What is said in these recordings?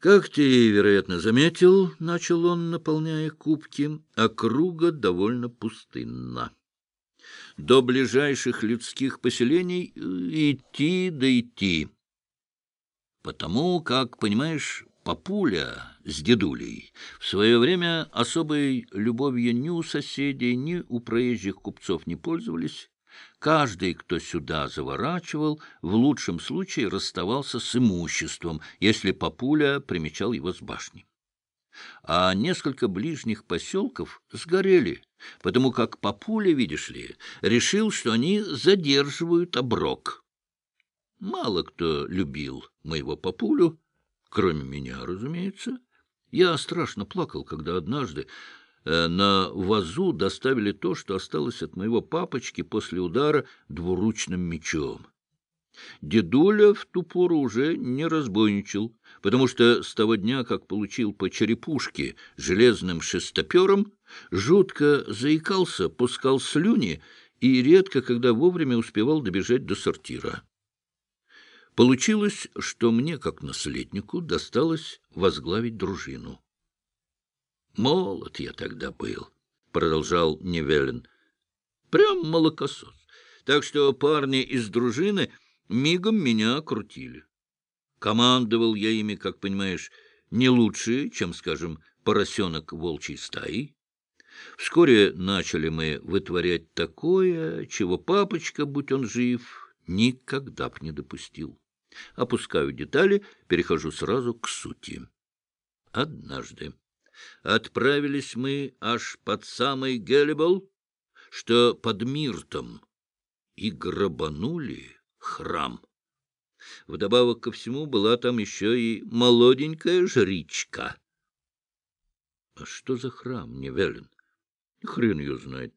Как ты, вероятно, заметил, — начал он, наполняя кубки, — округа довольно пустынна. До ближайших людских поселений э, идти да идти. Потому как, понимаешь, папуля с дедулей в свое время особой любовью ни у соседей, ни у проезжих купцов не пользовались. Каждый, кто сюда заворачивал, в лучшем случае расставался с имуществом, если папуля примечал его с башни. А несколько ближних поселков сгорели, потому как папуля, видишь ли, решил, что они задерживают оброк. Мало кто любил моего папулю, кроме меня, разумеется. Я страшно плакал, когда однажды на вазу доставили то, что осталось от моего папочки после удара двуручным мечом. Дедуля в ту пору уже не разбойничал, потому что с того дня, как получил по черепушке железным шестопером, жутко заикался, пускал слюни и редко, когда вовремя успевал добежать до сортира. Получилось, что мне, как наследнику, досталось возглавить дружину. «Молод я тогда был», — продолжал Невелин. «Прям молокосос. Так что парни из дружины мигом меня крутили. Командовал я ими, как понимаешь, не лучше, чем, скажем, поросенок волчьей стаи. Вскоре начали мы вытворять такое, чего папочка, будь он жив, никогда б не допустил. Опускаю детали, перехожу сразу к сути. Однажды отправились мы аж под самый Гелебол, что под Миртом, и грабанули храм. Вдобавок ко всему была там еще и молоденькая жричка. А что за храм, Невелин? Хрен ее знает.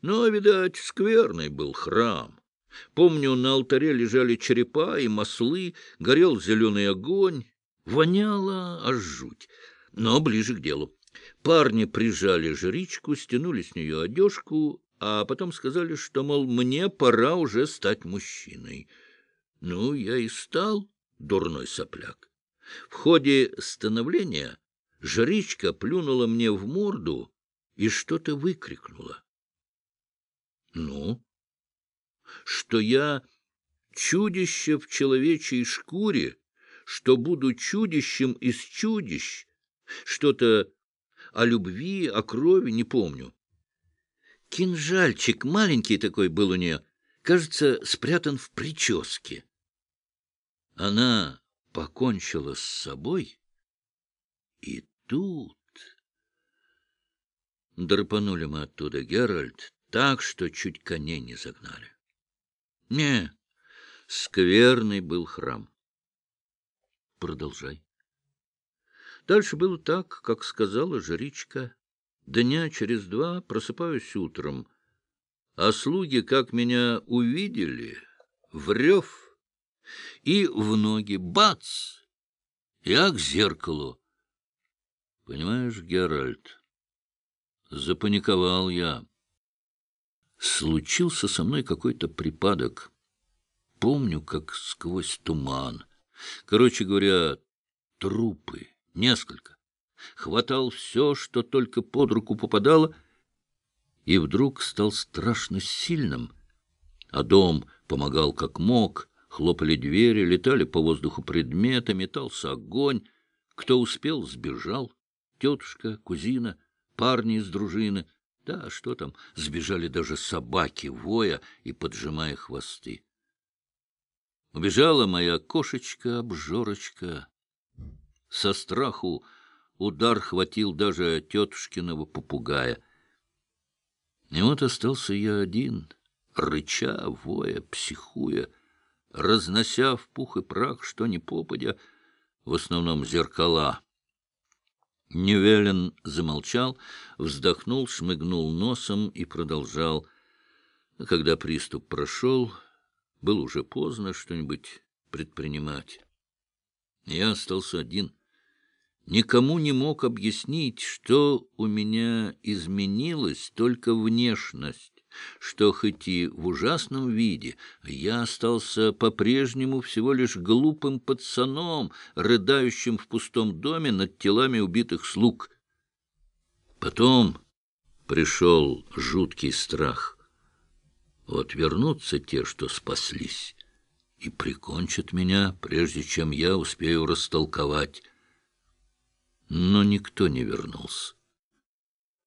Но, видать, скверный был храм. Помню, на алтаре лежали черепа и маслы, горел зеленый огонь. Воняло аж жуть, но ближе к делу. Парни прижали жричку, стянули с нее одежку, а потом сказали, что, мол, мне пора уже стать мужчиной. Ну, я и стал, дурной сопляк. В ходе становления жричка плюнула мне в морду и что-то выкрикнула. Ну, что я чудище в человечьей шкуре, что буду чудищем из чудищ, что-то о любви, о крови, не помню. Кинжальчик маленький такой был у нее, кажется, спрятан в прическе. Она покончила с собой, и тут... Драпанули мы оттуда, Геральт, так, что чуть коней не загнали. Не, скверный был храм. Продолжай. Дальше было так, как сказала жричка. Дня через два просыпаюсь утром, а слуги, как меня увидели, в и в ноги бац! Я к зеркалу. Понимаешь, Геральт, запаниковал я случился со мной какой-то припадок. Помню, как сквозь туман. Короче говоря, трупы, несколько. Хватал все, что только под руку попадало, и вдруг стал страшно сильным. А дом помогал как мог, хлопали двери, летали по воздуху предметы, метался огонь. Кто успел, сбежал. Тетушка, кузина, парни из дружины — да, что там, сбежали даже собаки, воя и поджимая хвосты. Убежала моя кошечка-обжорочка. Со страху удар хватил даже тетушкиного попугая. И вот остался я один, рыча, воя, психуя, разнося в пух и прах, что ни попадя, в основном зеркала — Невелин замолчал, вздохнул, шмыгнул носом и продолжал. Когда приступ прошел, было уже поздно что-нибудь предпринимать. Я остался один. Никому не мог объяснить, что у меня изменилась только внешность, что хоть и в ужасном виде, я остался по-прежнему всего лишь глупым пацаном, рыдающим в пустом доме над телами убитых слуг. Потом пришел жуткий страх. Вот вернутся те, что спаслись, и прикончат меня, прежде чем я успею растолковать. Но никто не вернулся.